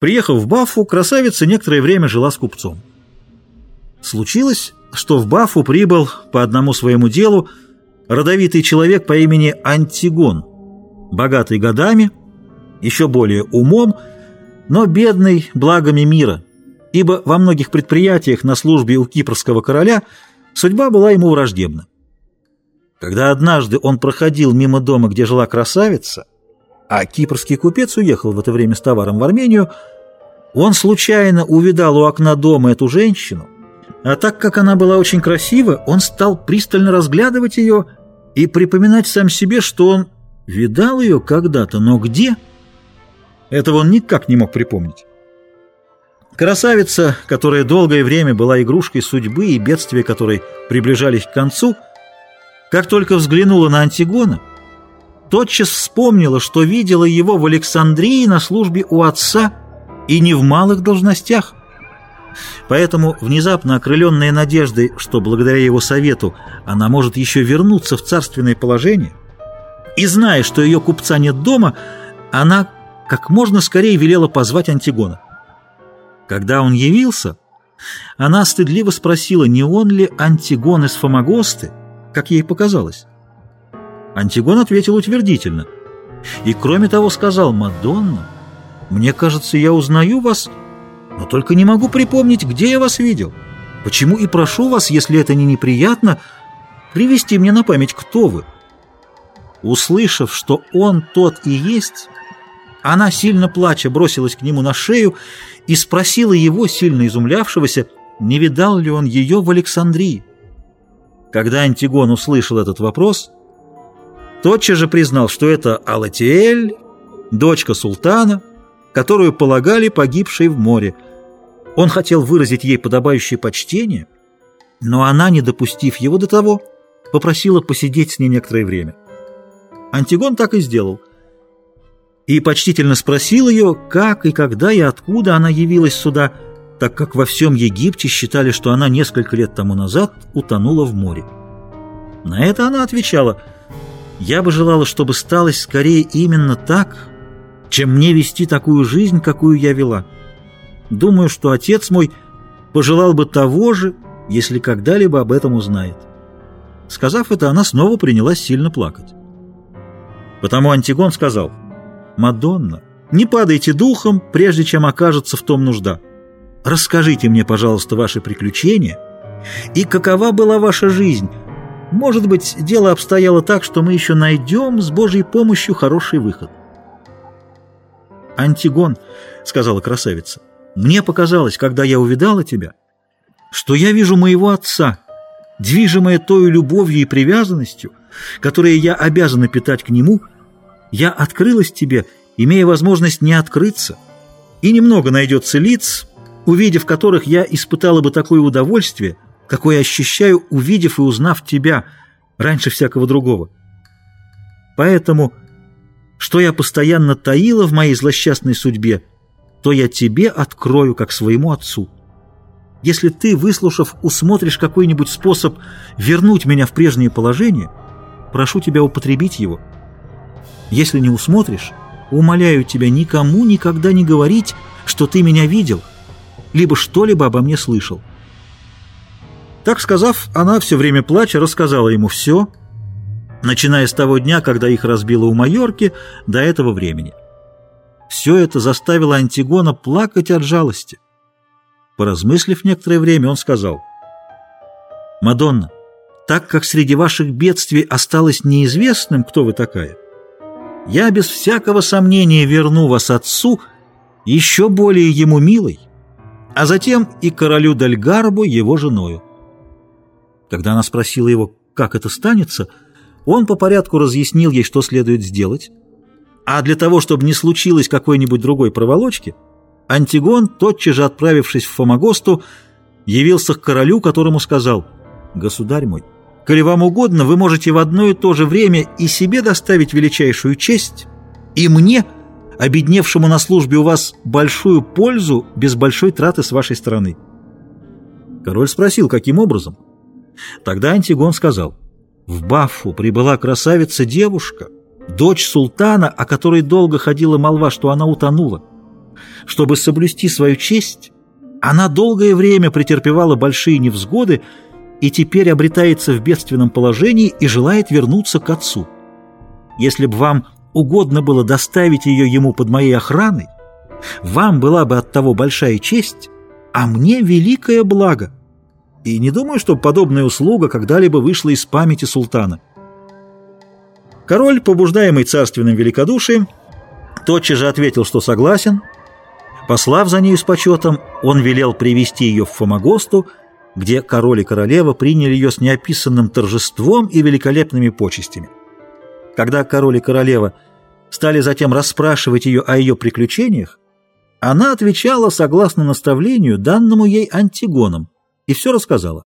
Приехав в Баффу, красавица некоторое время жила с купцом. Случилось, что в Баффу прибыл по одному своему делу родовитый человек по имени Антигон, богатый годами, еще более умом, но бедный благами мира, ибо во многих предприятиях на службе у кипрского короля судьба была ему враждебна. Когда однажды он проходил мимо дома, где жила красавица, а кипрский купец уехал в это время с товаром в Армению, он случайно увидал у окна дома эту женщину, а так как она была очень красива, он стал пристально разглядывать ее и припоминать сам себе, что он видал ее когда-то, но где? Этого он никак не мог припомнить. Красавица, которая долгое время была игрушкой судьбы и бедствия которой приближались к концу, как только взглянула на Антигона, тотчас вспомнила, что видела его в Александрии на службе у отца и не в малых должностях. Поэтому, внезапно окрыленная надеждой, что благодаря его совету она может еще вернуться в царственное положение, и зная, что ее купца нет дома, она как можно скорее велела позвать Антигона. Когда он явился, она стыдливо спросила, не он ли Антигон из Фомагосты, как ей показалось. Антигон ответил утвердительно. И кроме того сказал, «Мадонна, мне кажется, я узнаю вас, но только не могу припомнить, где я вас видел. Почему и прошу вас, если это не неприятно, привести мне на память, кто вы». Услышав, что он тот и есть, она, сильно плача, бросилась к нему на шею и спросила его, сильно изумлявшегося, не видал ли он ее в Александрии. Когда Антигон услышал этот вопрос, тотчас же признал, что это Алатиэль, дочка султана, которую полагали погибшей в море. Он хотел выразить ей подобающее почтение, но она, не допустив его до того, попросила посидеть с ней некоторое время. Антигон так и сделал. И почтительно спросил ее, как и когда и откуда она явилась сюда, так как во всем Египте считали, что она несколько лет тому назад утонула в море. На это она отвечала – я бы желала, чтобы сталось скорее именно так, чем мне вести такую жизнь, какую я вела. Думаю, что отец мой пожелал бы того же, если когда-либо об этом узнает. Сказав это, она снова принялась сильно плакать. Потому Антигон сказал, «Мадонна, не падайте духом, прежде чем окажется в том нужда. Расскажите мне, пожалуйста, ваши приключения и какова была ваша жизнь, может быть, дело обстояло так, что мы еще найдем с Божьей помощью хороший выход. «Антигон», — сказала красавица, — «мне показалось, когда я увидала тебя, что я вижу моего отца, движимая той любовью и привязанностью, которые я обязана питать к нему, я открылась тебе, имея возможность не открыться, и немного найдется лиц, увидев которых я испытала бы такое удовольствие — какое ощущаю, увидев и узнав тебя раньше всякого другого. Поэтому, что я постоянно таила в моей злосчастной судьбе, то я тебе открою, как своему отцу. Если ты, выслушав, усмотришь какой-нибудь способ вернуть меня в прежнее положение, прошу тебя употребить его. Если не усмотришь, умоляю тебя никому никогда не говорить, что ты меня видел, либо что-либо обо мне слышал. Так сказав, она все время плача рассказала ему все, начиная с того дня, когда их разбило у Майорки, до этого времени. Все это заставило Антигона плакать от жалости. Поразмыслив некоторое время, он сказал, «Мадонна, так как среди ваших бедствий осталось неизвестным, кто вы такая, я без всякого сомнения верну вас отцу, еще более ему милой, а затем и королю Дальгарбу его женою. Когда она спросила его, как это станется, он по порядку разъяснил ей, что следует сделать, а для того, чтобы не случилось какой-нибудь другой проволочки, Антигон, тотчас же отправившись в Фомагосту, явился к королю, которому сказал «Государь мой, коли вам угодно, вы можете в одно и то же время и себе доставить величайшую честь, и мне, обедневшему на службе у вас, большую пользу без большой траты с вашей стороны». Король спросил, каким образом? Тогда Антигон сказал, «В Баффу прибыла красавица-девушка, дочь султана, о которой долго ходила молва, что она утонула. чтобы соблюсти свою честь, она долгое время претерпевала большие невзгоды и теперь обретается в бедственном положении и желает вернуться к отцу. Если бы вам угодно было доставить ее ему под моей охраной, вам была бы от того большая честь, а мне великое благо. И не думаю, что подобная услуга когда-либо вышла из памяти султана. Король, побуждаемый царственным великодушием, тотчас же ответил, что согласен. Послав за нею с почетом, он велел привести ее в Фомагосту, где король и королева приняли ее с неописанным торжеством и великолепными почестями. Когда король и королева стали затем расспрашивать ее о ее приключениях, она отвечала согласно наставлению, данному ей Антигоном, и все рассказала.